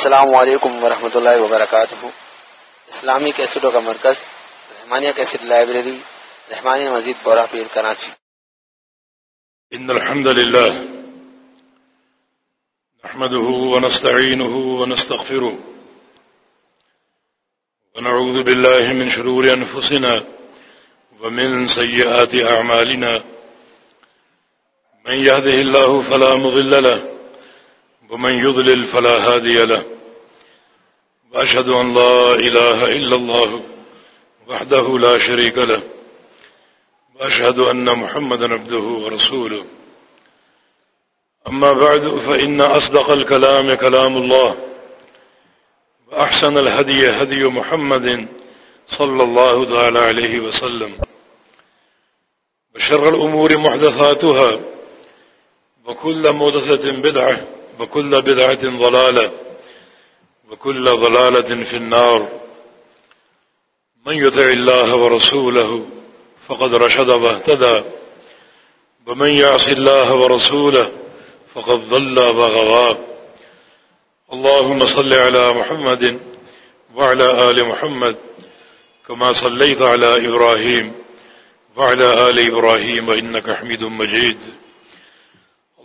السلام علیکم ورحمۃ اللہ وبرکاتہ۔ اسلامی کیسٹوں کا مرکز، رحمانیہ کیسٹ لائبریری، رحمانیہ مزید بورہ پیر کراچی۔ ان الحمد لله نحمده ونستعينه ونستغفره ونعوذ بالله من شرور انفسنا ومن سيئات اعمالنا۔ من يهده الله فلا مضل له ومن يضلل فلا هادي له وأشهد أن لا إله إلا الله وحده لا شريك له وأشهد أن محمد عبده ورسوله. أما بعد، فإن أصدق الكلام كلام الله وأحسن الهدي هدي محمد صلى الله تعالى عليه وسلم. وشر الأمور محدثاتها وكل مدثة بدعة وكل بدعة ضلالة، وكل ضلالة في النار. من يتع الله ورسوله فقد رشد واهتدى، ومن يعص الله ورسوله فقد ظل وغضى اللهم صل على محمد وعلى آل محمد كما صليت على إبراهيم وعلى آل إبراهيم إنك حميد مجيد.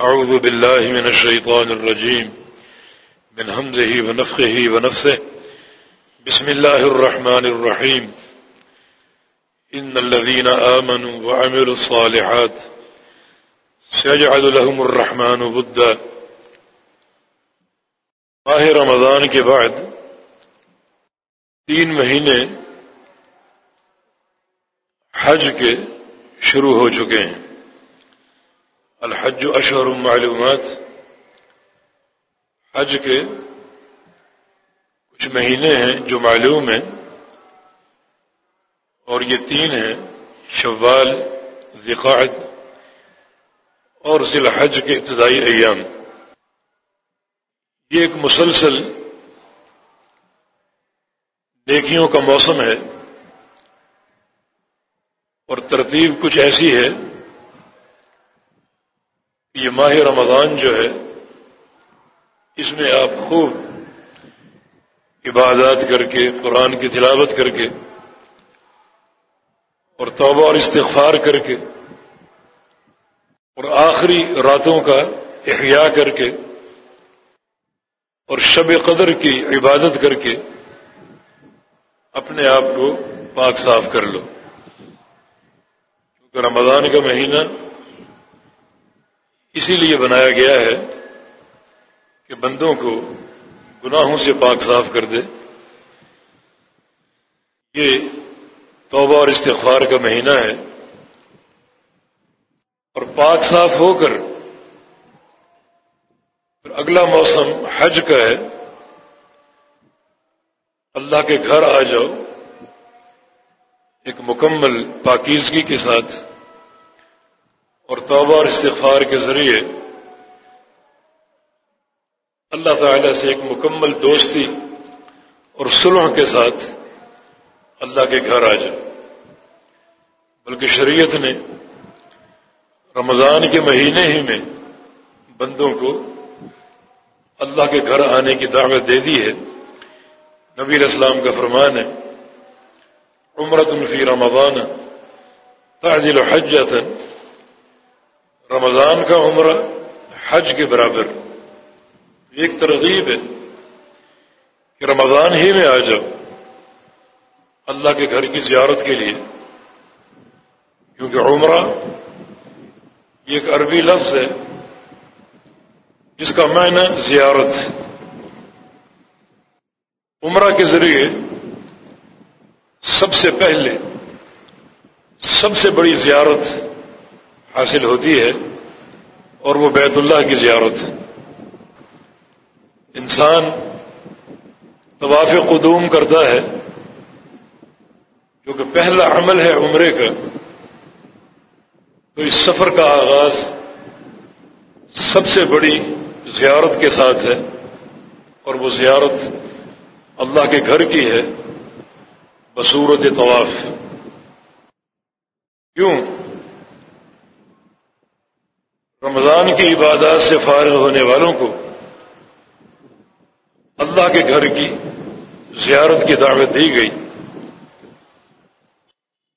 أعوذ بالله من الشيطان الرجيم، من همزه ونفخه ونفسه. بسم الله الرحمن الرحيم. إن الذين آمنوا وعملوا الصالحات سيجعل لهم الرحمن بدا ماہ رمضان کے بعد تین مہینے حج کے شروع ہو چکے ہیں۔ الحج اشہر معلومات۔ حج کے کچھ مہینے ہیں جو معلوم ہیں، اور یہ تین ہیں، شوال ذقاعد اور ذی الحج کے ابتدائی ایام۔ یہ ایک مسلسل نیکیوں کا موسم ہے، اور ترتیب کچھ ایسی ہے یہ ماہ رمضان جو ہے، اس میں آپ خوب عبادات کر کے، قرآن کی تلاوت کر کے اور توبہ اور استغفار کر کے اور آخری راتوں کا احیاء کر کے اور شب قدر کی عبادت کر کے اپنے آپ کو پاک صاف کر لو۔ کیونکہ رمضان کا مہینہ اسی لیے بنایا گیا ہے کہ بندوں کو گناہوں سے پاک صاف کر دے۔ یہ توبہ اور استغفار کا مہینہ ہے۔ اور پاک صاف ہو کر پھر اگلا موسم حج کا ہے۔ اللہ کے گھر آ جاؤ۔ ایک مکمل پاکیزگی کے ساتھ اور توبہ اور استغفار کے ذریعے اللہ تعالی سے ایک مکمل دوستی اور سلح کے ساتھ اللہ کے گھر آ جائے۔ بلکہ شریعت نے رمضان کے مہینے ہی میں بندوں کو اللہ کے گھر آنے کی دعوت دے دی ہے۔ نبی اسلام کا فرمان ہے عمرت الفی رمضان تعدل حجت رمضان کا عمرہ حج کے برابر ایک ترغیب ہے کہ رمضان ہی میں آ جاؤ اللہ کے گھر کی زیارت کے لیے، کیونکہ عمرہ یہ ایک عربی لفظ ہے، جس کا معنی زیارت۔ عمرہ کے ذریعے سب سے پہلے، سب سے بڑی زیارت حاصل ہوتی ہے اور وہ بیت اللہ کی زیارت انسان طواف قدوم کرتا ہے جو کہ پہلا عمل ہے عمرے کا۔ تو اس سفر کا آغاز سب سے بڑی زیارت کے ساتھ ہے اور وہ زیارت اللہ کے گھر کی ہے بصورت طواف۔ کیوں؟ رمضان کی عبادات سے فارغ ہونے والوں کو اللہ کے گھر کی زیارت کی دعوت دی گئی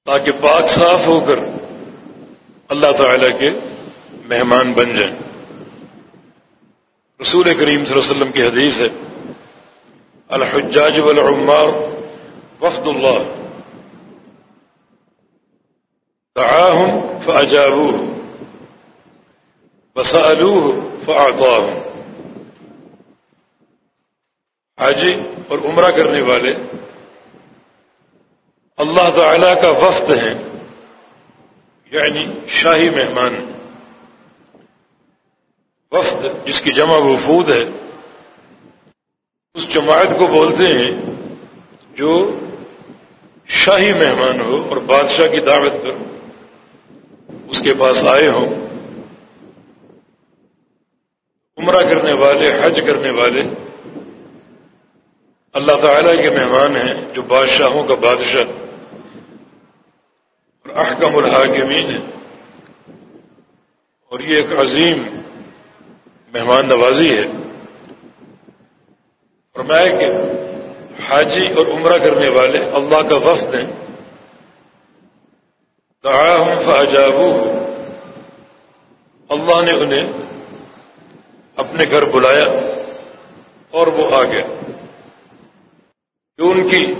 تاکہ پاک صاف ہو کر اللہ تعالی کے مہمان بن جائیں۔ رسول کریم صلی اللہ علیہ وسلم کی حدیث ہے، الحجاج والعمار وفد اللہ دعاهم فأجابوه وسألوه فأعطاهم. حاجی اور عمرہ کرنے والے، اللہ تعالی کا وفد ہیں یعنی شاہی مہمان۔ وفد جس کی جمع وفود ہے، اس جماعت کو بولتے ہیں جو شاہی مہمان ہو اور بادشاہ کی دعوت پر اس کے پاس آئے ہوں۔ عمرہ کرنے والے، حج کرنے والے، اللہ تعالی کے مہمان ہیں جو بادشاہوں کا بادشاہ اور احکم الحاکمین ہے اور یہ ایک عظیم مہمان نوازی ہے۔ اور میں کہ حاجی اور عمرہ کرنے والے اللہ کا وفد ہیں۔ دعاہم فاجابو اللہ نے انہیں اپنے گھر بلایا اور وہ آ گیا جو ان کی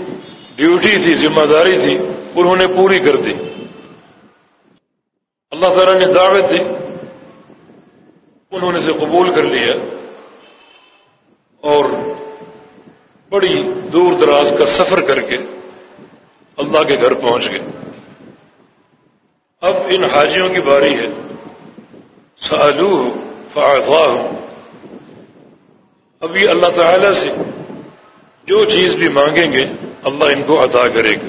ڈیوٹی تھی، ذمہ داری تھی، انہوں نے پوری کر دی۔ اللہ تعالیٰ نے دعوت دی۔ انہوں نے سے قبول کر لیا اور بڑی دور دراز کا سفر کر کے اللہ کے گھر پہنچ گئے۔ اب ان حاجیوں کی باری ہے۔ سالو فاضواہ اب یہ اللہ تعالی سے جو چیز بھی مانگیں گے، اللہ ان کو عطا کرے گا۔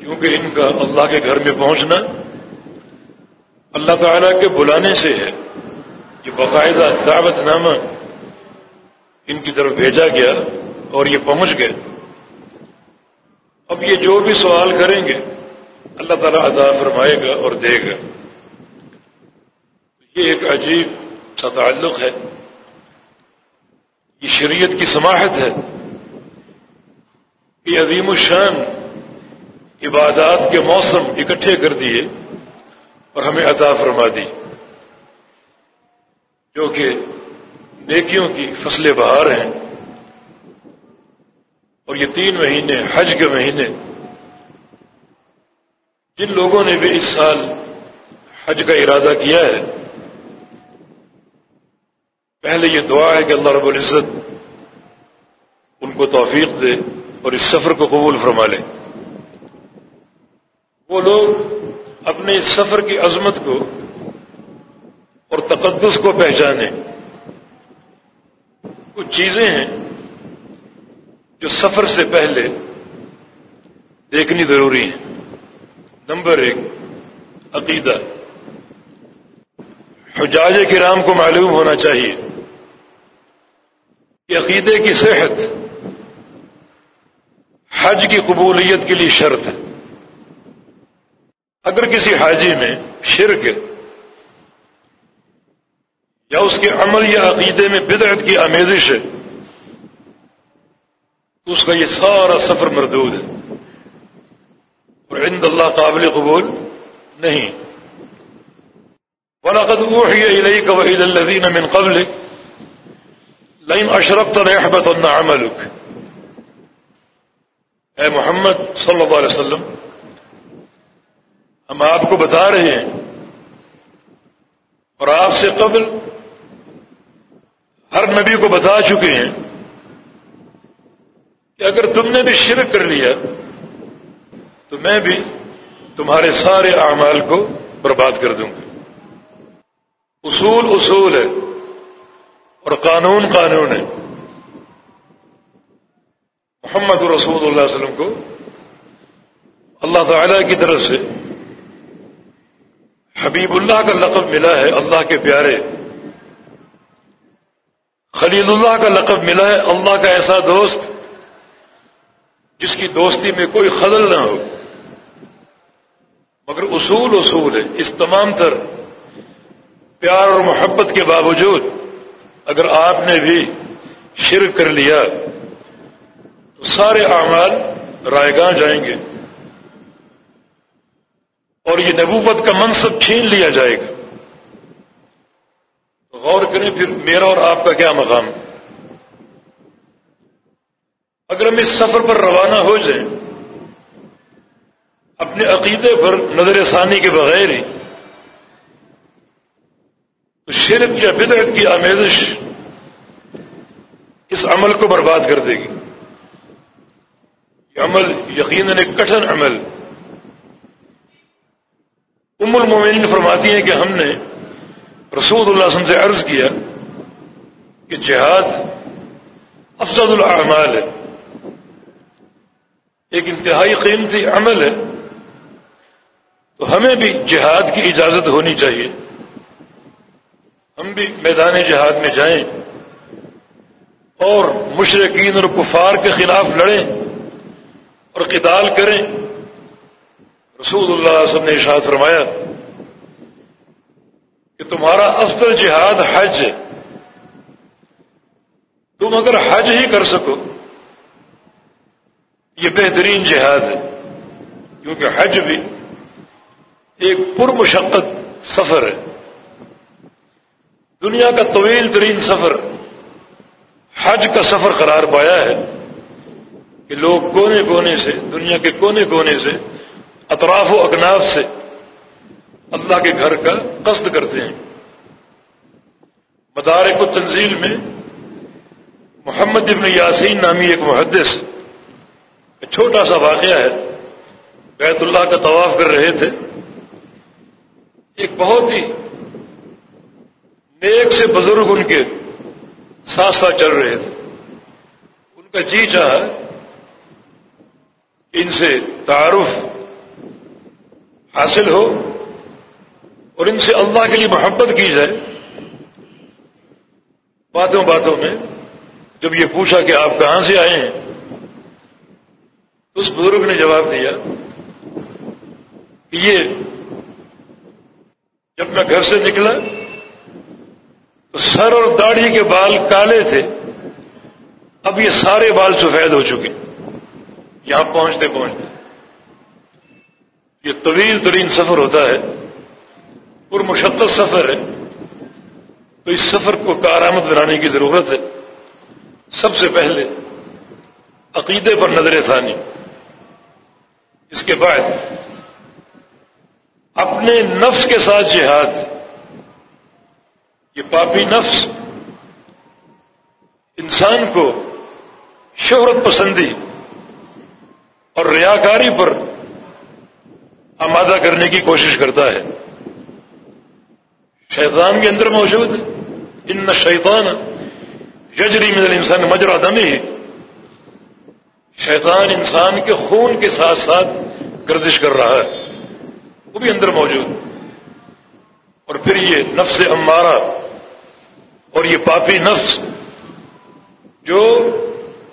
کیونکہ ان کا اللہ کے گھر میں پہنچنا اللہ تعالی کے بلانے سے ہے۔ کہ باقاعدہ دعوت نامہ ان کی طرف بھیجا گیا اور یہ پہنچ گئے۔ اب یہ جو بھی سوال کریں گے، اللہ تعالیٰ عطا فرمائے گا اور دے گا۔ یہ ایک عجیب سا تعلق ہے۔ یہ شریعت کی سماحت ہے یہ عظیم الشان عبادات کے موسم اکٹھے کر دیے اور ہمیں عطا فرما دی۔ جو کہ نیکیوں کی فصل بہار ہیں۔ اور یہ تین مہینے، حج کے مہینے۔ جن لوگوں نے بھی اس سال حج کا ارادہ کیا ہے پہلے یہ دعا ہے کہ اللہ رب العزت ان کو توفیق دے اور اس سفر کو قبول فرما لے۔ وہ لوگ اپنے اس سفر کی عظمت کو اور تقدس کو پہچانے۔ کچھ چیزیں ہیں جو سفر سے پہلے دیکھنی ضروری ہیں۔ نمبر ایک، عقیدہ۔ حجاج کرام کو معلوم ہونا چاہیے۔ کہ عقیدے کی صحت حج کی قبولیت کے لیے شرط ہے۔ اگر کسی حاجی میں شرک یا اس کے عمل یا عقیدے میں بدعت کی آمیزش ہے، تو اس کا یہ سارا سفر مردود ہے۔ اور عند اللہ قابل قبول نہیں۔ ولاقد اوحي اليك والى الذين من قبلك لئن اشركت ليحبطن عملك. اے محمد صلی اللہ علیہ وسلم، ہم آپ کو بتا رہے ہیں، اور آپ سے قبل ہر نبی کو بتا چکے ہیں کہ اگر تم نے بھی شرک کر لیا، تو میں بھی تمہارے سارے اعمال کو برباد کر دوں گا۔ اصول اصول ہے۔ اور قانون قانون ہے۔ محمد رسول اللہ علیہ وسلم کو اللہ تعالی کی طرف سے حبیب اللہ کا لقب ملا ہے اللہ کے پیارے۔ خلیل اللہ کا لقب ملا ہے اللہ کا ایسا دوست جس کی دوستی میں کوئی خلل نہ ہو۔ مگر اصول اصول ہے، اس تمام تر پیار اور محبت کے باوجود اگر آپ نے بھی شرک کر لیا، تو سارے اعمال رائے گاہ جائیں گے۔ اور یہ نبوت کا منصب چھین لیا جائے گا۔ تو غور کریں پھر میرا اور آپ کا کیا مقام؟ اگر ہم اس سفر پر روانہ ہو جائیں، اپنے عقیدے پر نظر ثانی کے بغیر ہی تو شرک یا بدعت کی آمیزش اس عمل کو برباد کر دے گی۔ یہ عمل یقیناً ایک کٹھن عمل۔ ام المومنین فرماتی ہیں کہ ہم نے رسول اللہ وسلم سے عرض کیا کہ جہاد افضل الاعمال ہے۔ ایک انتہائی قیمتی عمل ہے۔ تو ہمیں بھی جہاد کی اجازت ہونی چاہیے۔ ہم بھی میدان جہاد میں جائیں اور مشرقین اور کفار کے خلاف لڑیں اور قتال کریں۔ رسول اللہ علیہ وسلم نے اشاعت فرمایا کہ تمہارا افضل جہاد حج ہے۔ تم اگر حج ہی کر سکو، یہ بہترین جہاد ہے۔ کیونکہ حج بھی ایک پر مشقت سفر ہے۔ دنیا کا طویل ترین سفر، حج کا سفر قرار پایا ہے کہ لوگ کونے کونے سے، دنیا کے کونے کونے سے، اطراف و اکناف سے اللہ کے گھر کا قصد کرتے ہیں۔ مدارک و تنزیل میں محمد ابن یاسین نامی ایک محدث ایک چھوٹا سا واقعہ ہے۔ بیت اللہ کا طواف کر رہے تھے۔ ایک بہت ہی نیک سے بزرگ ان کے ساتھ ساتھ چل رہے تھے۔ ان کا جی چاہ ان سے تعارف حاصل ہو اور ان سے اللہ کے لیے محبت کی جائے۔ باتوں باتوں میں جب یہ پوچھا کہ آپ کہاں سے آئے ہیں اس بزرگ نے جواب دیا کہ یہ جب میں گھر سے نکلا سر اور داڑھی کے بال کالے تھے۔ اب یہ سارے بال سفید ہو چکے۔ یہاں پہنچتے پہنچتے۔ یہ طویل ترین سفر ہوتا ہے۔ اور مشقت سفر ہے۔ تو اس سفر کو کارآمد بنانے کی ضرورت ہے۔ سب سے پہلے عقیدے پر نظر ثانی۔ اس کے بعد اپنے نفس کے ساتھ جہاد۔ یہ نفس، انسان کو شہرت پسندی اور ریاکاری پر آمادہ کرنے کی کوشش کرتا ہے۔ شیطان کے اندر موجود ہے۔ ان شیطان یجری من الانسان مجرا دمی شیطان انسان کے خون کے ساتھ ساتھ گردش کر رہا ہے۔ وہ بھی اندر موجود۔ اور پھر یہ نفس امارہ اور یہ پاپی نفس جو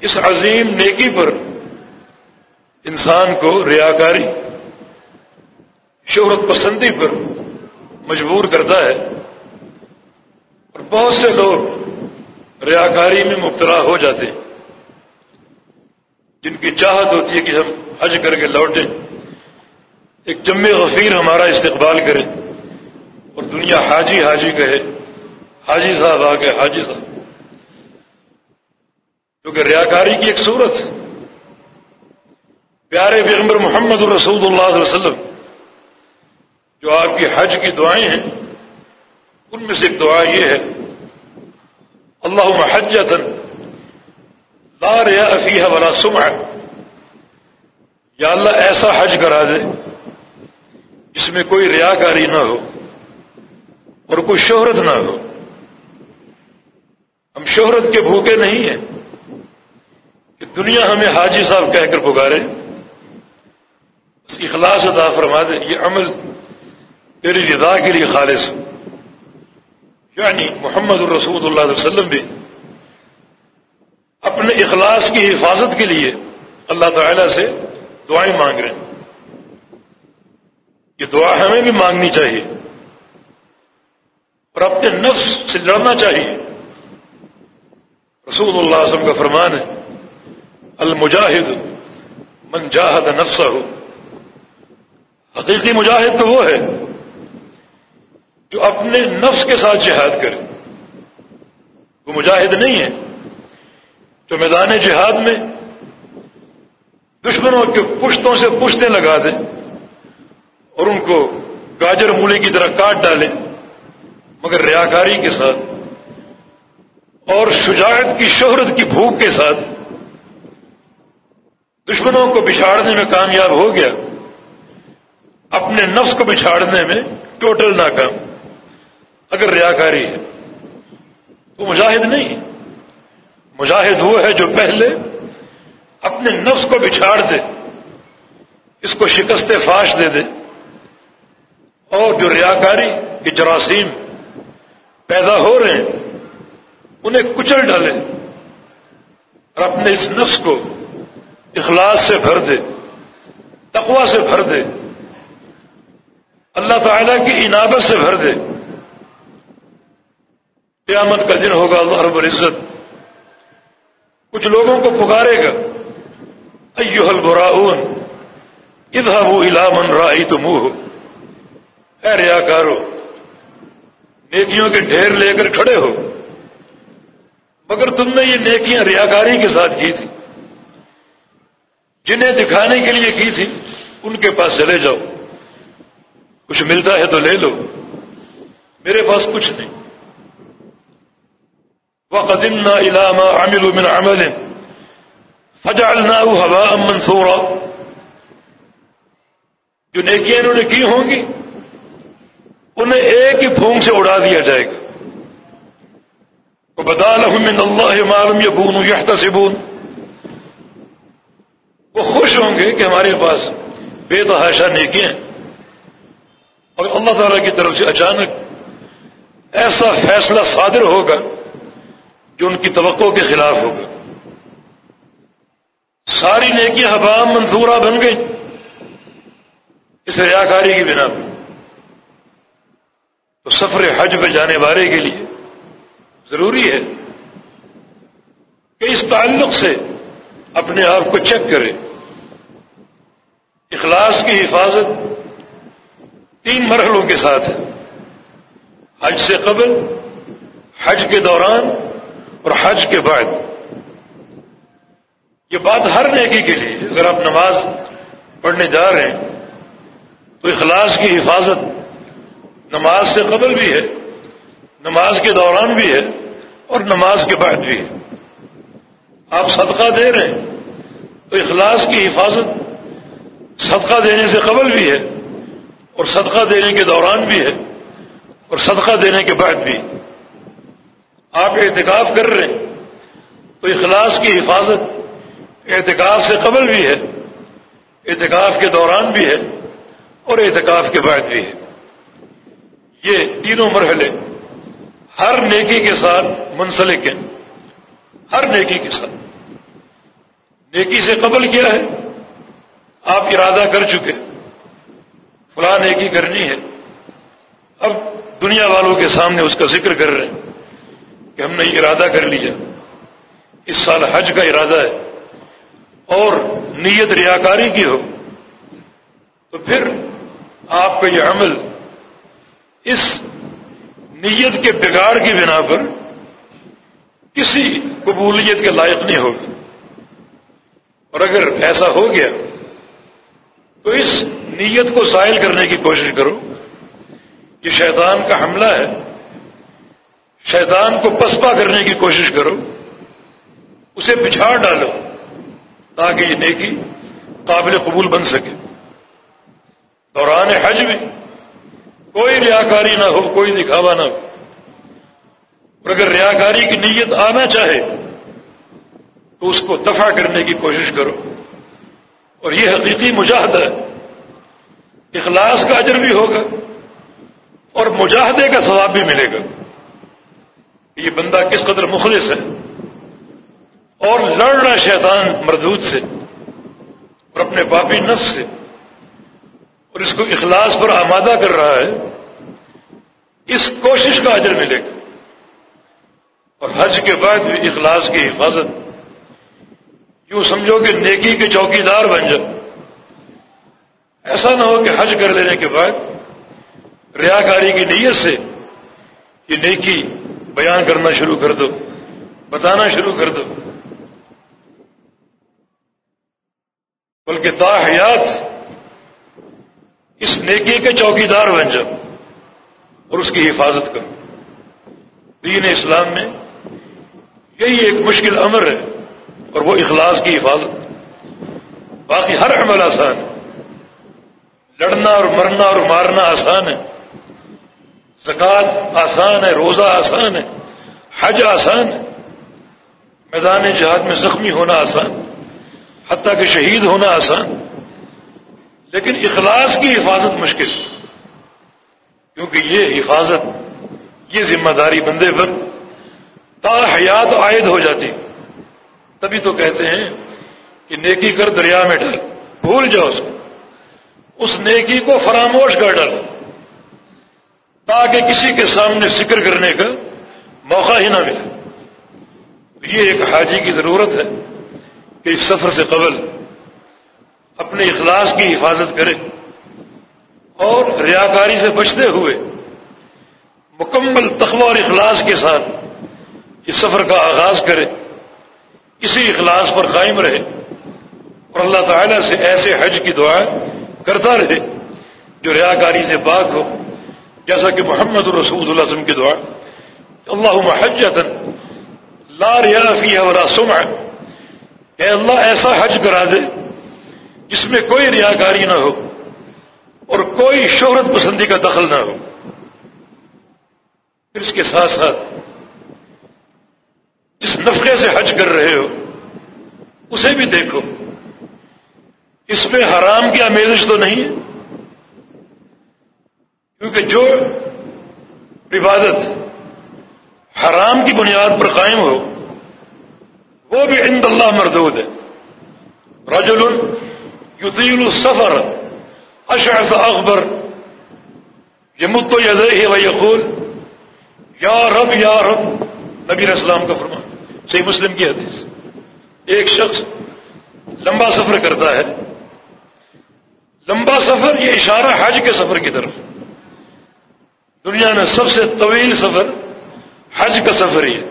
اس عظیم نیکی پر انسان کو ریاکاری، شہرت پسندی پر مجبور کرتا ہے اور بہت سے لوگ ریاکاری میں مبتلا ہو جاتے ہیں۔ جن کی چاہت ہوتی ہے کہ ہم حج کر کے لوٹیں، ایک جم غفیر ہمارا استقبال کرے اور دنیا حاجی حاجی کہے۔ حاجی صاحب آ کے حاجی صاحب۔ کیونکہ ریاکاری کی ایک صورت۔ پیارے پیغمبر محمد الرسود اللہ علیہ وسلم، جو آپ کی حج کی دعائیں ہیں، ان میں سے ایک دعا یہ ہے اللہ محجتن لا ریا افیہ والا سمع یا اللہ ایسا حج کرا دے، جس میں کوئی ریاکاری نہ ہو اور کوئی شہرت نہ ہو۔ ہم شہرت کے بھوکے نہیں ہیں کہ دنیا ہمیں حاجی صاحب کہہ کر پکارے۔ اس اخلاص عطا فرما دے، یہ عمل تیری رضا کے لیے خالص۔ یعنی محمد الرسول اللہ علیہ وسلم بھی اپنے اخلاص کی حفاظت کے لیے اللہ تعالی سے دعائیں مانگ رہے ہیں۔ یہ دعا ہمیں بھی مانگنی چاہیے اور اپنے نفس سے لڑنا چاہیے۔ رسول اللہ علیہ وسلم کا فرمان ہے، المجاہد من جاہد نفسہ۔ ہو حقیقی مجاہد تو وہ ہے جو اپنے نفس کے ساتھ جہاد کرے۔ وہ مجاہد نہیں ہے جو میدان جہاد میں دشمنوں کے پشتوں سے پشتیں لگا دے اور ان کو گاجر مولی کی طرح کاٹ ڈالے مگر ریاکاری کے ساتھ۔ اور شجاعت کی شہرت کی بھوک کے ساتھ دشمنوں کو بچھاڑنے میں کامیاب ہو گیا۔ اپنے نفس کو بچھاڑنے میں ٹوٹل ناکام۔ اگر ریاکاری ہے وہ مجاہد نہیں۔ مجاہد وہ ہے جو پہلے اپنے نفس کو بچھاڑ دے، اس کو شکست فاش دے دے۔ اور جو ریاکاری کے جراثیم پیدا ہو رہے ہیں انہیں کچل ڈالے اور اپنے اس نفس کو اخلاص سے بھر دے تقوا سے بھر دے، اللہ تعالی کی عنابت سے بھر دے۔ قیامت کا دن ہوگا، اللہ رب العزت کچھ لوگوں کو پکارے گا۔ ایوہ البراؤن، اذهبوا الى من رأيتموه اے ریاکارو نیکیوں کے ڈھیر لے کر کھڑے ہو۔ مگر تم نے یہ نیکیاں ریاکاری کے ساتھ کی تھی جنہیں دکھانے کے لیے کی تھی ان کے پاس چلے جاؤ۔ کچھ ملتا ہے تو لے لو۔ میرے پاس کچھ نہیں۔ وقدمنا الى ما عملوا من عمل فجعلناه هباء منثورا۔ جو نیکیاں انہوں نے کی ہوں گی، انہیں ایک ہی پھونک سے اڑا دیا جائے گا۔ بتا من اللہ معلوم یبون یحتسبون وہ خوش ہوں گے کہ ہمارے پاس بے تحاشا نیکیاں اور اللہ تعالی کی طرف سے اچانک ایسا فیصلہ صادر ہوگا جو ان کی توقع کے خلاف ہوگا۔ ساری نیکیاں حبام منصورہ بن گئی اس ریاکاری کی بنا پر۔ تو سفر حج میں جانے والے کے لیے ضروری ہے کہ اس تعلق سے اپنے آپ کو چیک کرے۔ اخلاص کی حفاظت تین مرحلوں کے ساتھ ہے۔ حج سے قبل، حج کے دوران اور حج کے بعد۔ یہ بات ہر نیکی کے لیے، اگر آپ نماز پڑھنے جا رہے ہیں، تو اخلاص کی حفاظت نماز سے قبل بھی ہے، نماز کے دوران بھی ہے۔ اور نماز کے بعد بھی۔ ہے آپ صدقہ دے رہے ہیں، تو اخلاص کی حفاظت صدقہ دینے سے قبل بھی ہے، اور صدقہ دینے کے دوران بھی ہے، اور صدقہ دینے کے بعد بھی۔ آپ احتکاف کر رہے ہیں، تو اخلاص کی حفاظت احتکاف سے قبل بھی ہے احتکاف کے دوران بھی ہے، اور احتکاف کے بعد بھی ہے۔ یہ تینوں مرحلے ہر نیکی کے ساتھ منسلک ہیں۔ ہر نیکی کے ساتھ۔ نیکی سے قبل کیا ہے؟ آپ ارادہ کر چکے فلاں نیکی کرنی ہے۔ اب دنیا والوں کے سامنے اس کا ذکر کر رہے ہیں کہ ہم نے ارادہ کر لیا۔ اس سال حج کا ارادہ ہے۔ اور نیت ریاکاری کی ہو۔ تو پھر آپ کا یہ عمل اس نیت کے بگاڑ کی بنا پر کسی قبولیت کے لائق نہیں ہوگا اور اگر ایسا ہو گیا، تو اس نیت کو ظاہر کرنے کی کوشش کرو یہ شیطان کا حملہ ہے۔ شیطان کو پسپا کرنے کی کوشش کرو۔ اسے پچھاڑ ڈالو تاکہ یہ نیکی قابل قبول بن سکے۔ دوران حج بھی کوئی ریاکاری نہ ہو، کوئی دکھاوا نہ ہو۔ اور اگر ریاکاری کی نیت آنا چاہے تو اس کو دفع کرنے کی کوشش کرو۔ اور یہ حقیقی مجاہدہ ہے اخلاص کا اجر بھی ہوگا اور مجاہدے کا ثواب بھی ملے گا۔ یہ بندہ کس قدر مخلص ہے اور لڑ رہا شیطان مردود سے اور اپنے باپی نفس سے اور اس کو اخلاص پر آمادہ کر رہا ہے، اس کوشش کا اجر ملے گا۔ اور حج کے بعد بھی اخلاص کی حفاظت۔ یوں سمجھو کہ نیکی کے چوکی دار بن جاؤ۔ ایسا نہ ہو کہ حج کر لینے کے بعد ریاکاری کی نیت سے یہ نیکی بیان کرنا شروع کر دو، بتانا شروع کر دو۔ بلکہ تاحیات اس نیکی کے چوکی دار بن جاؤ اور اس کی حفاظت کرو۔ دین اسلام میں یہی ایک مشکل امر ہے اور وہ اخلاص کی حفاظت۔ باقی ہر عمل آسان ہے۔ لڑنا اور مرنا اور مارنا آسان ہے۔ زکوٰۃ آسان ہے، روزہ آسان ہے۔ حج آسان ہے۔ میدان جہاد میں زخمی ہونا آسان حتیٰ کہ شہید ہونا آسان لیکن اخلاص کی حفاظت مشکل کیونکہ یہ حفاظت، یہ ذمہ داری بندے پر تا حیات عائد ہو جاتی۔ تبھی تو کہتے ہیں کہ نیکی کر دریا میں ڈال، بھول جاؤ اس کو۔ اس نیکی کو فراموش کر ڈالو تاکہ کسی کے سامنے ذکر کرنے کا موقع ہی نہ ملے۔ یہ ایک حاجی کی ضرورت ہے کہ اس سفر سے قبل اپنے اخلاص کی حفاظت کرے اور ریاکاری سے بچتے ہوئے مکمل تخوہ اور اخلاص کے ساتھ اس سفر کا آغاز کرے، اسی اخلاص پر قائم رہے اور اللہ تعالی سے ایسے حج کی دعا کرتا رہے جو ریاکاری سے پاک ہو۔ جیسا کہ محمد الرسول اللہ وسلم کی دعا اللہ محجت لا ریا فی ولا سمع اے اللہ ایسا حج کرا دے جس میں کوئی ریاکاری نہ ہو اور کوئی شہرت پسندی کا دخل نہ ہو۔ پھر اس کے ساتھ ساتھ جس نفقے سے حج کر رہے ہو، اسے بھی دیکھو۔ اس میں حرام کی آمیزش تو نہیں ہے؟ کیونکہ جو عبادت حرام کی بنیاد پر قائم ہو، وہ بھی عند اللہ مردود ہے۔ رجل یطیل السفر، اشعث اخبر یمت یدیہ و یقول، یا رب یا رب، نبی اسلام کا فرمان۔ صحیح مسلم کی حدیث۔ ایک شخص لمبا سفر کرتا ہے۔ لمبا سفر یہ اشارہ حج کے سفر کی طرف۔ دنیا میں سب سے طویل سفر حج کا سفر ہی ہے۔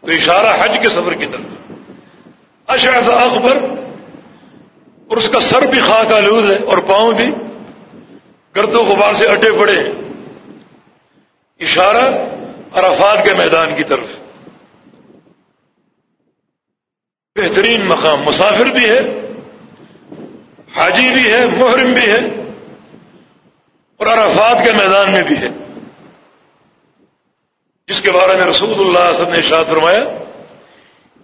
تو اشارہ حج کے سفر کی طرف۔ اشعث اکبر اور اس کا سر بھی خاک آلود ہے اور پاؤں بھی گرد و غبار سے اٹے پڑے اشارہ عرفات کے میدان کی طرف۔ بہترین مقام مسافر بھی ہے، حاجی بھی ہے، محرم بھی ہے اور عرفات کے میدان میں بھی ہے۔ جس کے بارے میں رسول اللہ صلی نے شاد فرمایا،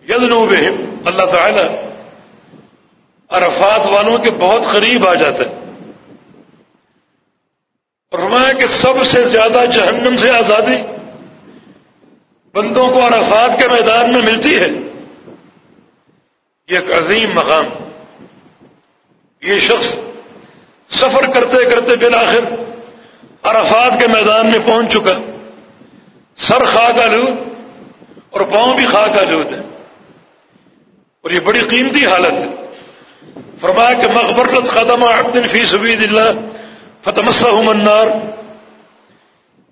یدنو بہم، اللہ تعالی عرفات والوں کے بہت قریب آ جاتا ہے۔ اور فرمایا کہ سب سے زیادہ جہنم سے آزادی بندوں کو عرفات کے میدان میں ملتی ہے۔ یہ ایک عظیم مقام. یہ شخص سفر کرتے کرتے بالآخر عرفات کے میدان میں پہنچ چکا. سر خاک آلود اور پاؤں بھی خاک آلود ہے اور یہ بڑی قیمتی حالت ہے. فرمایا کہ مقبرت خدمہ عبد فی سبید اللہ فتمسہ منار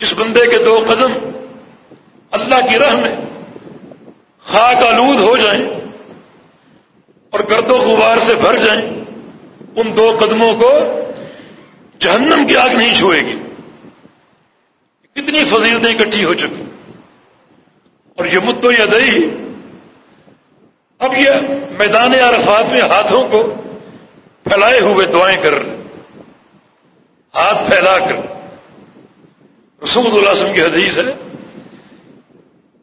اس بندے کے دو قدم اللہ کی راہ میں خاک آلود ہو جائیں. اور گرد و غبار سے بھر جائیں، ان دو قدموں کو جہنم کی آگ نہیں چھوئے گی۔ کتنی فضیلتیں اکٹھی ہو چکی۔ اور یہ مدو یا دئی اب یہ میدان عرفات میں ہاتھوں کو پھیلائے ہوئے دعائیں کر رہے ہاتھ پھیلا کر۔ رسول اللہ وسلم کی حدیث ہے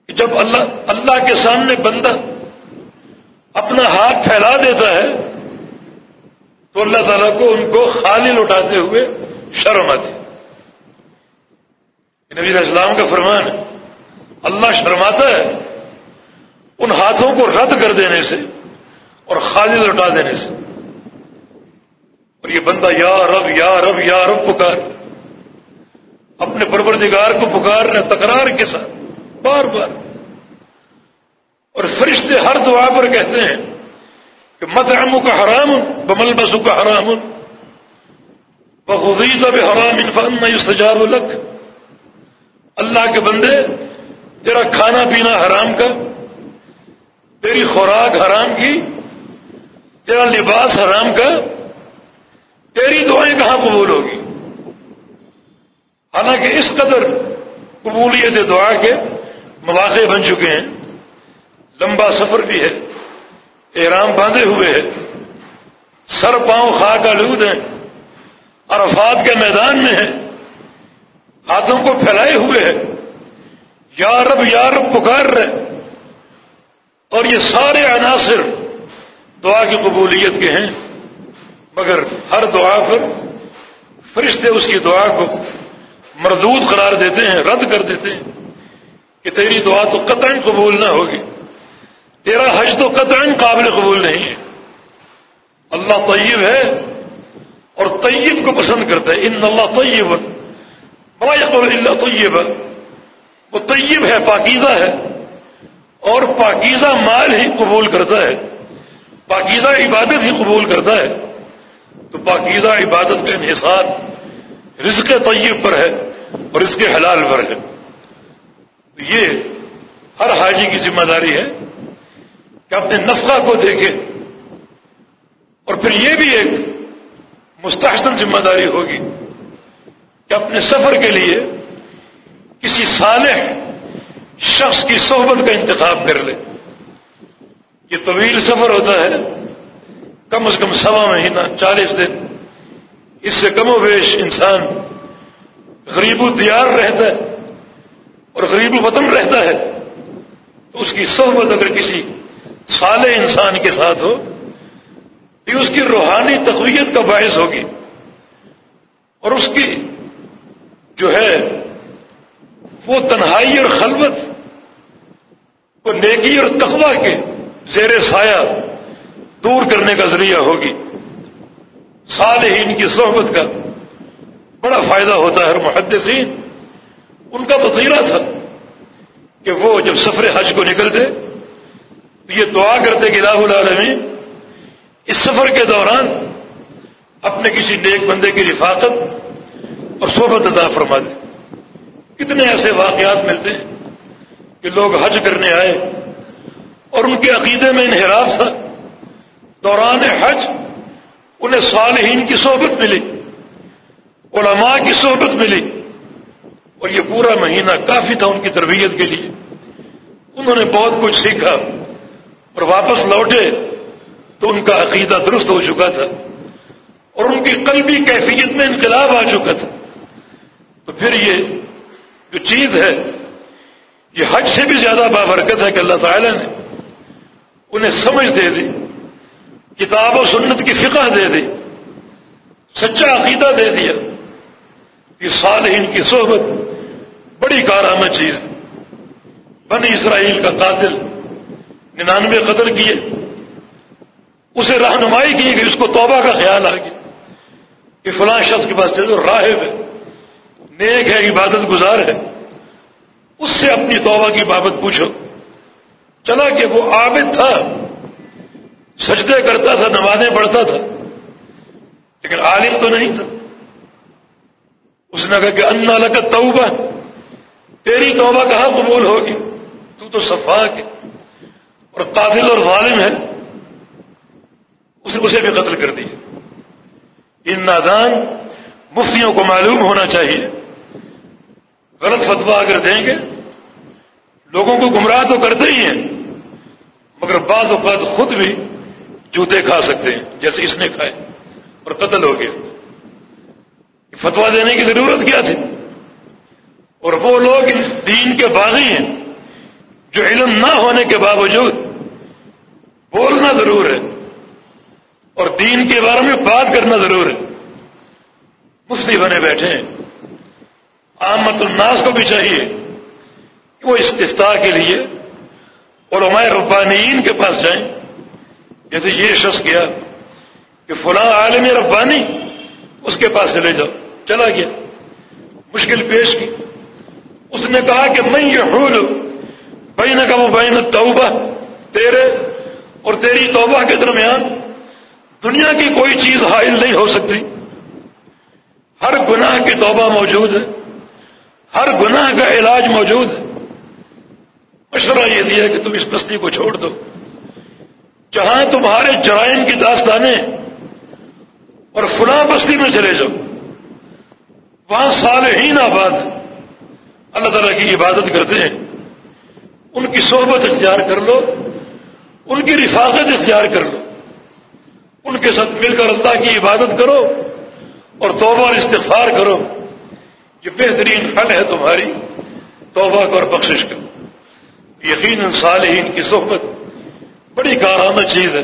کہ جب اللہ اللہ کے سامنے بندہ اپنا ہاتھ پھیلا دیتا ہے، تو اللہ تعالیٰ کو ان کو خالی لوٹاتے ہوئے شرم آتی۔ نبی اسلام کا فرمان ہے۔ اللہ شرماتا ہے ان ہاتھوں کو رد کر دینے سے اور خالی لوٹا دینے سے۔ اور یہ بندہ یا رب یا رب یا رب پکار۔ اپنے پروردگار کو پکار رہے تکرار کے ساتھ، بار بار۔ اور فرشتے ہر دعا پر کہتے ہیں کہ مت کا حرام بمل بسو کا حرام. بخودی اب حرام انفان سجاب الگ اللہ کے بندے، تیرا کھانا پینا حرام کا، تیری خوراک حرام کی، تیرا لباس حرام کا، تیری دعائیں کہاں قبول ہوگی؟ حالانکہ اس قدر قبولیت دعا کے مواقع بن چکے ہیں۔ لمبا سفر بھی ہے، احرام باندھے ہوئے ہے سر پاؤں خاک آلود ہیں، عرفات کے میدان میں ہے ہاتھوں کو پھیلائے ہوئے ہے یا رب یا رب پکار رہے اور یہ سارے عناصر دعا کی قبولیت کے ہیں، مگر ہر دعا پر فرشتے اس کی دعا کو مردود قرار دیتے ہیں، رد کر دیتے ہیں کہ تیری دعا تو قطع قبول نہ ہوگی۔ تیرا حج تو قطع قابل قبول نہیں ہے۔ اللہ طیب ہے اور طیب کو پسند کرتا ہے۔ ان اللہ طیب۔ بڑا یقول اللہ طیب۔ وہ طیب ہے، پاکیزہ ہے۔ اور پاکیزہ مال ہی قبول کرتا ہے۔ پاکیزہ عبادت ہی قبول کرتا ہے۔ تو پاکیزہ عبادت کا انحصار رزق طیب پر ہے اور اس کے حلال پر ہے۔ یہ ہر حاجی کی ذمہ داری ہے۔ کہ اپنے نفقہ کو دیکھے اور پھر یہ بھی ایک مستحسن ذمہ داری ہوگی کہ اپنے سفر کے لیے کسی صالح شخص کی صحبت کا انتخاب کر لے۔ یہ طویل سفر ہوتا ہے، کم از کم سوا مہینہ، چالیس دن۔ اس سے کم و بیش انسان غریب الدیار رہتا ہے اور غریب الوطن رہتا ہے۔ تو اس کی صحبت اگر کسی صالح انسان کے ساتھ ہو تو اس کی روحانی تقویت کا باعث ہوگی۔ اور اس کی جو ہے، وہ تنہائی اور خلوت، وہ نیکی اور تقوی کے زیر سایہ دور کرنے کا ذریعہ ہوگی۔ صالحین کی صحبت کا بڑا فائدہ ہوتا ہے۔ ہر محدثین، ان کا وطیرہ تھا کہ وہ جب سفر حج کو نکلتے یہ دعا کرتے کہ راہ العالمین، اس سفر کے دوران اپنے کسی نیک بندے کی رفاقت اور صحبت عطا فرما دے کتنے ایسے واقعات ملتے ہیں کہ لوگ حج کرنے آئے اور ان کے عقیدے میں انحراف تھا۔ دوران حج انہیں صالحین کی صحبت ملی، علماء کی صحبت ملی اور یہ پورا مہینہ کافی تھا ان کی تربیت کے لیے۔ انہوں نے بہت کچھ سیکھا۔ اور واپس لوٹے تو ان کا عقیدہ درست ہو چکا تھا اور ان کی قلبی کیفیت میں انقلاب آ چکا تھا۔ تو پھر یہ جو چیز ہے، یہ حج سے بھی زیادہ بابرکت ہے کہ اللہ تعالی نے انہیں سمجھ دے دی، کتاب و سنت کی فقہ دے دی، سچا عقیدہ دے دیا۔ کہ صالحین کی صحبت بڑی کارآمد چیز۔ بنی اسرائیل کا قاتل ننانوے قتل کیے اسے رہنمائی کی گئی، اس کو توبہ کا خیال آ گیا۔ کہ فلاں شخص کے پاس چلے راہب ہے، نیک ہے، عبادت گزار ہے۔ اس سے اپنی توبہ کی بابت پوچھو۔ چلا کہ وہ عابد تھا، سجدے کرتا تھا، نمازیں پڑھتا تھا۔ لیکن عالم تو نہیں تھا۔ اس نے کہا کہ انا لگا توبہ، تیری توبہ کہاں قبول ہوگی؟ تو تو صفاق ہے۔ اور قاتل اور ظالم ہے اس نے اسے بھی قتل کر دیا۔ ان نادان مفتیوں کو معلوم ہونا چاہیے۔ غلط فتوا اگر دیں گے، لوگوں کو گمراہ تو کرتے ہی ہیں، مگر بعض اوقات خود بھی جوتے کھا سکتے ہیں، جیسے اس نے کھائے اور قتل ہو گیا۔ فتوا دینے کی ضرورت کیا تھی؟ اور وہ لوگ دین کے باغی ہیں، جو علم نہ ہونے کے باوجود بولنا ضرور ہے اور دین کے بارے میں بات کرنا ضرور ہے۔ مفتی بنے بیٹھے ہیں۔ آمت الناس کو بھی چاہیے کہ وہ استفتا کے لیے علماء ربانیین کے پاس جائیں۔ جیسے یہ شخص گیا کہ فلاں عالم ربانی اس کے پاس چلے جاؤ۔ چلا گیا۔ مشکل پیش کی۔ اس نے کہا کہ میں یہ حول بین کا وہ بین توبہ تیرے اور تیری توبہ کے درمیان دنیا کی کوئی چیز حائل نہیں ہو سکتی۔ ہر گناہ کی توبہ موجود ہے۔ ہر گناہ کا علاج موجود ہے۔ مشورہ یہ دیا کہ تم اس بستی کو چھوڑ دو۔ جہاں تمہارے جرائم کی داستانیں اور فلاں بستی میں چلے جاؤ، وہاں صالحین آباد اللہ تعالیٰ کی عبادت کرتے ہیں۔ ان کی صحبت اختیار کر لو۔ ان کی رفاقت اختیار کر لو۔ ان کے ساتھ مل کر اللہ کی عبادت کرو اور توبہ اور استغفار کرو۔ یہ بہترین حل ہے تمہاری۔ توبہ اور بخشش کا یقین صالحین کی صحبت بڑی کارآمد چیز ہے۔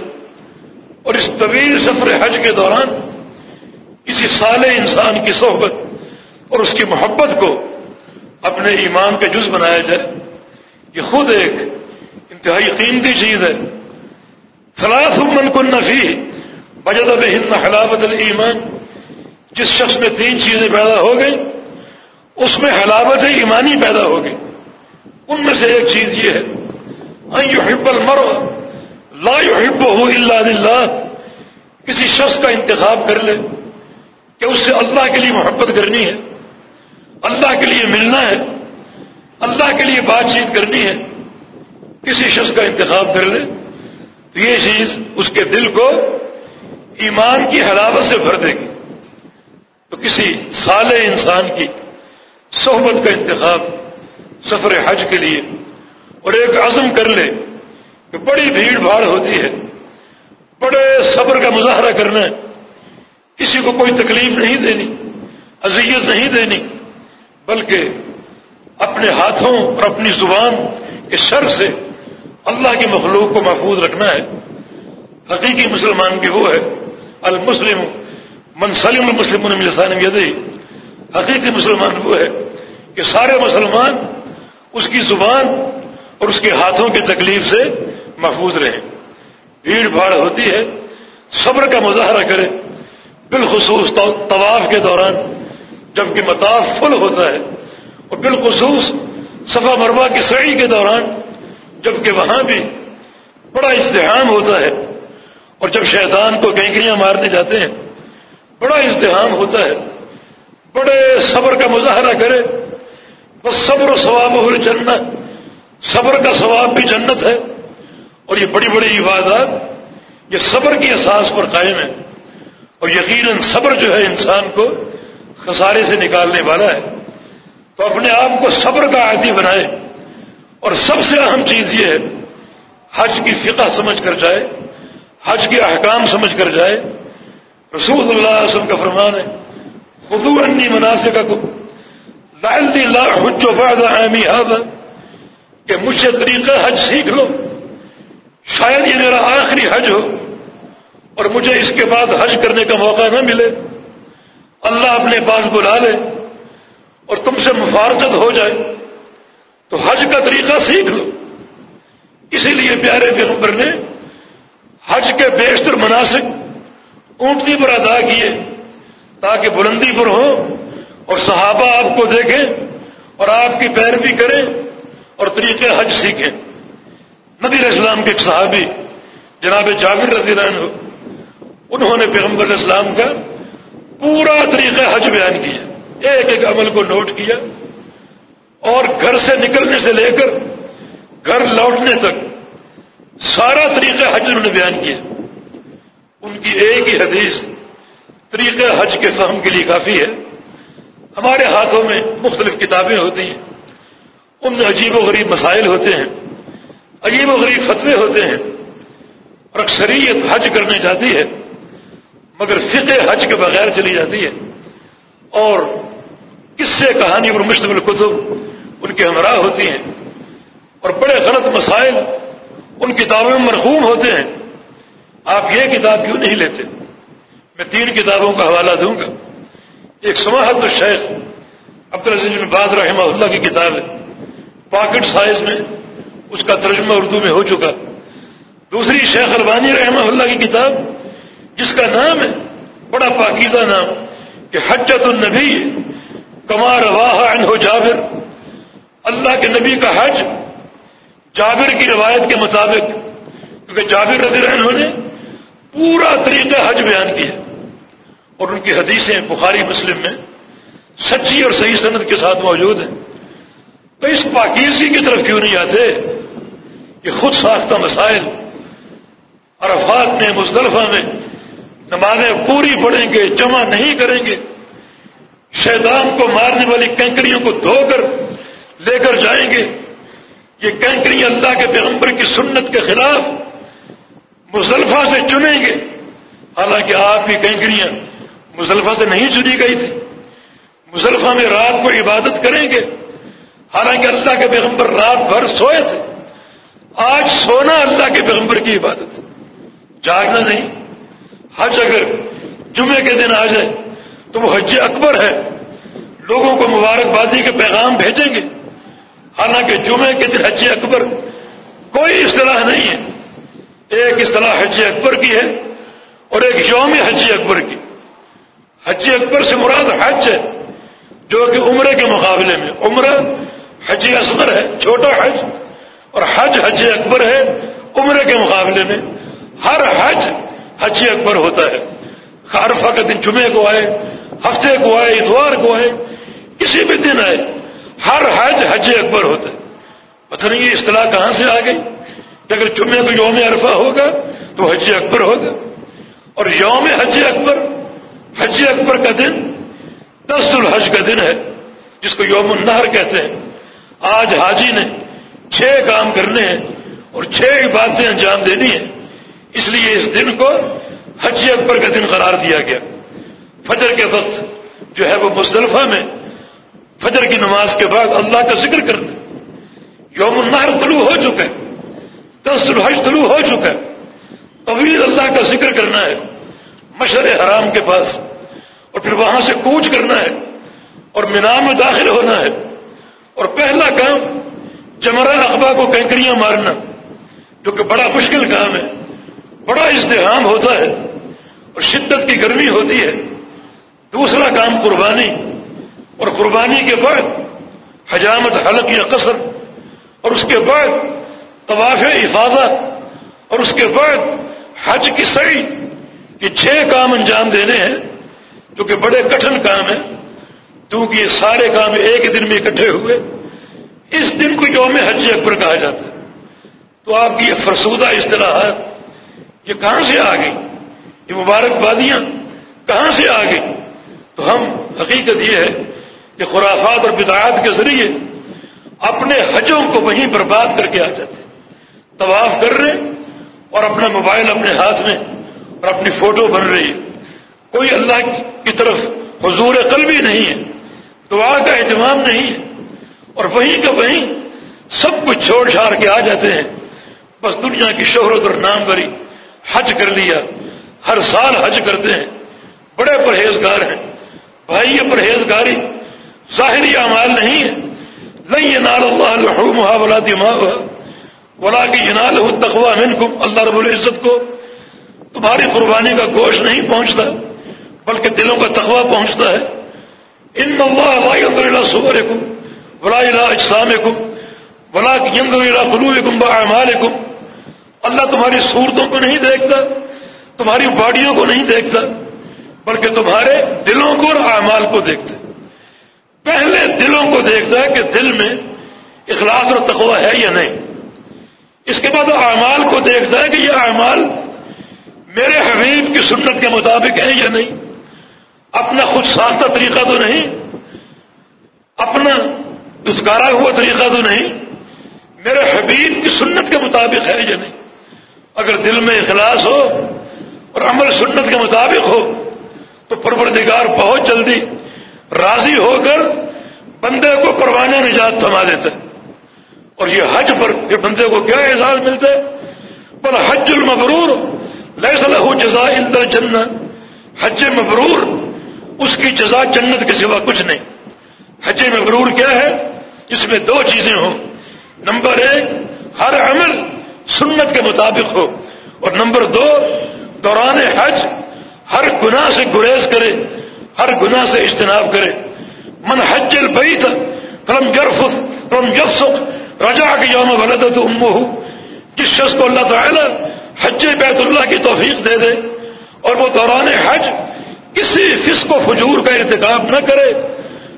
اور اس طویل سفر حج کے دوران کسی صالح انسان کی صحبت اور اس کی محبت کو اپنے ایمان کا جز بنایا جائے۔ یہ خود ایک انتہائی قیمتی چیز ہے۔ ثلاث من کن نفی بجد بہن حلاوت المان جس شخص میں تین چیزیں پیدا ہو گئی اس میں حلاوت ایمانی پیدا ہو گئی۔ ان میں سے ایک چیز یہ ہے یحب المرء لا يحبه الا لله کسی شخص کا انتخاب کر لے کہ اس سے اللہ کے لیے محبت کرنی ہے، اللہ کے لیے ملنا ہے، اللہ کے لیے بات چیت کرنی ہے۔ کسی شخص کا انتخاب کر لے، تو یہ چیز اس کے دل کو ایمان کی حلاوت سے بھر دے گی۔ تو کسی سال انسان کی صحبت کا انتخاب سفر حج کے لیے اور ایک عزم کر لے کہ بڑی بھیڑ بھاڑ ہوتی ہے، بڑے صبر کا مظاہرہ کرنا ہے کسی کو کوئی تکلیف نہیں دینی، اذیت نہیں دینی، بلکہ اپنے ہاتھوں اور اپنی زبان کے شر سے اللہ کی مخلوق کو محفوظ رکھنا ہے۔ حقیقی مسلمان بھی وہ ہے۔ المسلم منسلم المسلم لسان یدی۔ حقیقی مسلمان وہ ہے کہ سارے مسلمان اس کی زبان اور اس کے ہاتھوں کی تکلیف سے محفوظ رہیں۔ بھیڑ بھاڑ ہوتی ہے۔ صبر کا مظاہرہ کرے بالخصوص طواف کے دوران جبکہ مطاف فل ہوتا ہے اور بالخصوص صفا مربع کی سڑی کے دوران جبکہ وہاں بھی بڑا ازدحام ہوتا ہے اور جب شیطان کو گینکریاں مارنے جاتے ہیں، بڑا ازدحام ہوتا ہے، بڑے صبر کا مظاہرہ کرے، بس صبر و ثواب ہو جنت، صبر کا ثواب بھی جنت ہے۔ اور یہ بڑی بڑی عبادات، یہ صبر کی احساس پر قائم ہے اور یقیناً صبر جو ہے انسان کو خسارے سے نکالنے والا ہے۔ تو اپنے آپ کو صبر کا عادی بنائے۔ اور سب سے اہم چیز یہ ہے، حج کی فقہ سمجھ کر جائے، حج کے احکام سمجھ کر جائے۔ رسول اللہ علیہ وسلم کا فرمان ہے خدو انی مناسب کا حج و بعد عامی کہ مجھ سے طریقہ حج سیکھ لو۔ شاید یہ میرا آخری حج ہو اور مجھے اس کے بعد حج کرنے کا موقع نہ ملے۔ اللہ اپنے پاس بلا لے اور تم سے مفارقت ہو جائے۔ تو حج کا طریقہ سیکھ لو۔ اسی لیے پیارے پیغمبر نے حج کے بیشتر مناسب اونٹنی پر ادا کیے تاکہ بلندی پر ہو اور صحابہ آپ کو دیکھیں اور آپ کی پیروی کریں اور طریقے حج سیکھیں۔ نبی علیہ السلام کے ایک صحابی جناب جابر رضی اللہ عنہ، انہوں نے پیغمبر علیہ السلام کا پورا طریقہ حج بیان کیا۔ ایک ایک عمل کو نوٹ کیا۔ اور گھر سے نکلنے سے لے کر گھر لوٹنے تک سارا طریقہ حج انہوں نے بیان کیا۔ ان کی ایک ہی حدیث طریقہ حج کے فہم کے لیے کافی ہے۔ ہمارے ہاتھوں میں مختلف کتابیں ہوتی ہیں۔ ان میں عجیب و غریب مسائل ہوتے ہیں۔ عجیب و غریب فتوے ہوتے ہیں۔ اور اکثریت حج کرنے جاتی ہے، مگر فقہ حج کے بغیر چلی جاتی ہے۔ اور کس سے کہانی پر مشتمل کتب ان کی ہمراہ ہوتی ہیں اور بڑے غلط مسائل ان کتابوں میں مرخوم ہوتے ہیں۔ آپ یہ کتاب کیوں نہیں لیتے؟ میں تین کتابوں کا حوالہ دوں گا۔ ایک سماحت الشیخ عبد العزیز بن باز رحمہ اللہ کی کتاب ہے۔ پاکٹ سائز میں اس کا ترجمہ اردو میں ہو چکا۔ دوسری شیخ البانی رحمہ اللہ کی کتاب، جس کا نام ہے، بڑا پاکیزہ نام، کہ حجت النبی کمار واہ ہو جابر اللہ کے نبی کا حج جابر کی روایت کے مطابق، کیونکہ جابر رضی اللہ عنہ نے پورا طریقہ حج بیان کیا اور ان کی حدیثیں بخاری، مسلم میں سچی اور صحیح صنعت کے ساتھ موجود ہیں۔ تو اس پاکیزی کی طرف کیوں نہیں آتے؟ یہ خود ساختہ مسائل۔ عرفات میں مصطلفہ میں نمازیں پوری پڑھیں گے، جمع نہیں کریں گے۔ شیطان کو مارنے والی کینکریوں کو دھو کر لے کر جائیں گے۔ یہ کینکری اللہ کے پیغمبر کی سنت کے خلاف مزلفہ سے چنیں گے۔ حالانکہ آپ کی کینکریاں مزلفہ سے نہیں چنی گئی تھی مزلفہ میں رات کو عبادت کریں گے۔ حالانکہ اللہ کے پیغمبر رات بھر سوئے تھے۔ آج سونا اللہ کے پیغمبر کی عبادت۔ جاگنا نہیں۔ حج اگر جمعے کے دن آ جائے تو وہ حج اکبر ہے۔ لوگوں کو مبارکبادی کے پیغام بھیجیں گے۔ حالانکہ جمعے کے دن حج اکبر کوئی اصطلاح نہیں ہے۔ ایک اصطلاح حج اکبر کی ہے اور ایک یوم حج اکبر کی۔ حج اکبر سے مراد حج ہے، جو کہ عمرے کے مقابلے میں۔ عمرہ حج اصغر ہے، چھوٹا حج، اور حج حج اکبر ہے عمرے کے مقابلے میں۔ ہر حج حج اکبر ہوتا ہے۔ عرفہ کا دن جمعے کو آئے، ہفتے کو آئے، اتوار کو آئے، کسی بھی دن آئے۔ ہر حج حج اکبر ہوتا ہے۔ پتہ نہیں یہ اصطلاح کہاں سے آ گئی؟ کہ اگر جمعے کو یوم عرفہ ہوگا تو حج اکبر ہوگا۔ اور یوم حج اکبر حج اکبر کا دن دس الحج کا دن ہے، جس کو یوم النہر کہتے ہیں۔ آج حاجی نے چھ کام کرنے ہیں اور چھ باتیں انجام دینی ہیں۔ اس لیے اس دن کو حج اکبر کا دن قرار دیا گیا۔ فجر کے وقت جو ہے وہ مصطلفہ میں فجر کی نماز کے بعد اللہ کا ذکر کرنا یوم النہر طلوع ہو چکا ہے، دس الحج طلوع ہو چکا ہے۔ طویل اللہ کا ذکر کرنا ہے، مشر حرام کے پاس، اور پھر وہاں سے کوچ کرنا ہے، اور مینار میں داخل ہونا ہے۔ اور پہلا کام، جمرہ اخبا کو کینکریاں مارنا، جو کہ بڑا مشکل کام ہے، بڑا ازدحام ہوتا ہے، اور شدت کی گرمی ہوتی ہے۔ دوسرا کام قربانی اور قربانی کے بعد حجامت حلق یا قصر، اور اس کے بعد طواف افادہ، اور اس کے بعد حج کی سڑی یہ چھ کام انجام دینے ہیں جو کہ بڑے کٹھن کام ہیں، کیونکہ یہ سارے کام ایک دن میں اکٹھے ہوئے، اس دن کو یوم حج اکبر کہا جاتا ہے۔ تو آپ کی یہ فرسودہ اصطلاحات، یہ کہاں سے آ گئی یہ مبارکبادیاں کہاں سے آ گئی تو ہم حقیقت یہ ہے کہ خرافات اور بدعات کے ذریعے اپنے حجوں کو وہیں برباد کر کے آ جاتے طواف کر رہے اور اپنا موبائل اپنے ہاتھ میں اور اپنی فوٹو بن رہی ہے۔ کوئی اللہ کی طرف حضور قلبی نہیں ہے، دعا کا اہتمام نہیں ہے اور وہیں کا وہیں سب کچھ چھوڑ چھاڑ کے آ جاتے ہیں۔ بس دنیا کی شہرت اور نام بری حج کر لیا۔ ہر سال حج کرتے ہیں۔ بڑے پرہیزگار ہیں۔ بھائی یہ پرہیزگاری ظاہری اعمال نہیں ہے نہیں نال اللہ ولا دماغ ولا کہ ینال تقوا منکم۔ اللہ رب العزت کو تمہاری قربانی کا گوشت نہیں پہنچتا، بلکہ دلوں کا تقوا پہنچتا ہے۔ ان اللہ لا ينظر الى صوركم ولا الى اجسامكم ولكن ينظر الى قلوبكم واعمالكم اللہ تمہاری صورتوں کو نہیں دیکھتا، تمہاری باڈیوں کو نہیں دیکھتا، بلکہ تمہارے دلوں کو اور اعمال کو دیکھتا پہلے دلوں کو دیکھتا ہے کہ دل میں اخلاص اور تقوی ہے یا نہیں۔ اس کے بعد اعمال کو دیکھتا ہے کہ یہ اعمال میرے حبیب کی سنت کے مطابق ہے یا نہیں۔ اپنا خود ساختہ طریقہ تو نہیں، اپنا دسکارا ہوا طریقہ تو نہیں، میرے حبیب کی سنت کے مطابق ہے یا نہیں۔ اگر دل میں اخلاص ہو اور عمل سنت کے مطابق ہو تو پروردگار بہت جلدی راضی ہو کر بندے کو پروانے نجات تھما دیتا ہے۔ اور یہ حج پر یہ بندے کو کیا اعزاز ملتا ہے؟ پر حج المبرور جزا اندر جنت حج مبرور، اس کی جزا جنت کے سوا کچھ نہیں۔ حج مبرور کیا ہے؟ جس میں دو چیزیں ہوں۔ نمبر ایک، ہر عمل سنت کے مطابق ہو۔ اور نمبر دو، دوران حج ہر گناہ سے گریز کرے۔ ہر گناہ سے اجتناب کرے۔ من حج البیت فلم یرفث فلم یفسق رجا کے یوم ولدت امہ جس شخص کو اللہ تعالی حج بیت اللہ کی توفیق دے دے اور وہ دوران حج کسی فسق و فجور کا ارتکاب نہ کرے،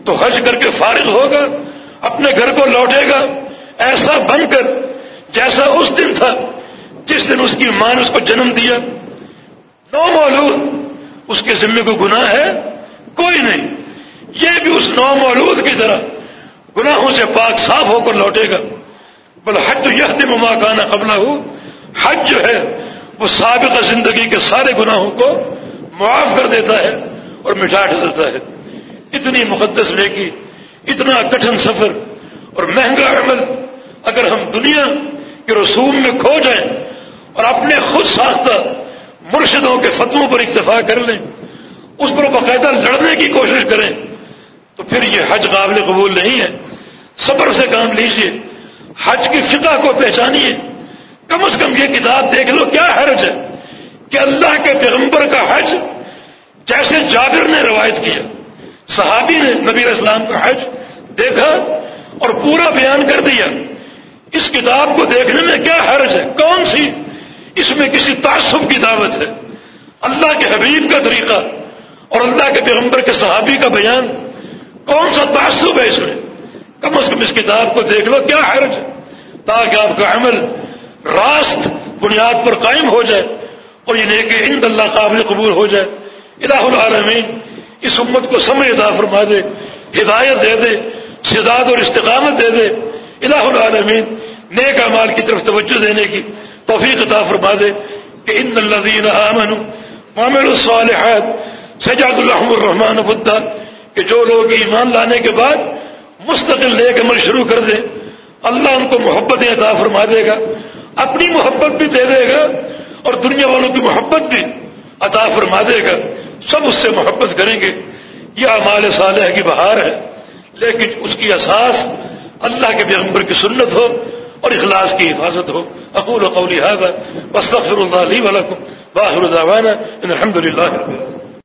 تو حج کر کے فارغ ہوگا، اپنے گھر کو لوٹے گا۔ ایسا بن کر جیسا اس دن تھا جس دن اس کی ماں نے اس کو جنم دیا۔ نو مولود، اس کے ذمے کو گناہ ہے؟ کوئی نہیں۔ یہ بھی اس نو مولود کی طرح گناہوں سے پاک صاف ہو کر لوٹے گا۔ بل حج یہ دن کانا قبلہ ہو حج جو ہے، وہ سابقہ زندگی کے سارے گناہوں کو معاف کر دیتا ہے اور مٹا دیتا ہے۔ اتنی مقدس نیکی، اتنا کٹھن سفر اور مہنگا عمل۔ اگر ہم دنیا کے رسوم میں کھو جائیں اور اپنے خود ساختہ مرشدوں کے فتووں پر اکتفا کر لیں اس پر باقاعدہ لڑنے کی کوشش کریں تو پھر یہ حج قابل قبول نہیں ہے۔ صبر سے کام لیجیے۔ حج کی فقہ کو پہچانیے۔ کم از کم یہ کتاب دیکھ لو، کیا حرج ہے کہ اللہ کے پیغمبر کا حج جیسے جابر نے روایت کیا۔ صحابی نے نبی اسلام کا حج دیکھا اور پورا بیان کر دیا۔ اس کتاب کو دیکھنے میں کیا حرج ہے؟ کون سی؟ اس میں کسی تعصب کی دعوت ہے۔ اللہ کے حبیب کا طریقہ۔ اور اللہ کے پیغمبر کے صحابی کا بیان کون سا تعصب ہے اس میں؟ کم از کم اس کتاب کو دیکھ لو، کیا حرج؟ ہے تاکہ آپ کا عمل راست بنیاد پر قائم ہو جائے اور یہ نیک ہند اللہ قابل قبول ہو جائے۔ الہ العالمین، اس امت کو سمجھ عطا فرما دے، ہدایت دے دے سداد اور استقامت دے دے۔ الہ العالمین، نیک امال کی طرف توجہ دینے کی توفیق عطا فرما دے کہ ان الذین آمنوا معمل الصالحات سجاد الرحم الرحمن بدھا کہ جو لوگ ایمان لانے کے بعد مستقل نیک عمل شروع کر دے، اللہ ان کو محبت عطا فرما دے گا، اپنی محبت بھی دے دے گا اور دنیا والوں کی محبت بھی عطا فرما دے گا۔ سب اس سے محبت کریں گے۔ یہ امال صالح کی بہار ہے۔ لیکن اس کی اساس اللہ کے پیغمبر کی سنت ہو اور اخلاص کی حفاظت ہو۔ اقول قولی هذا واستغفر الله لي ولكم، واخر دعوانا ان الحمد لله رب العالمين۔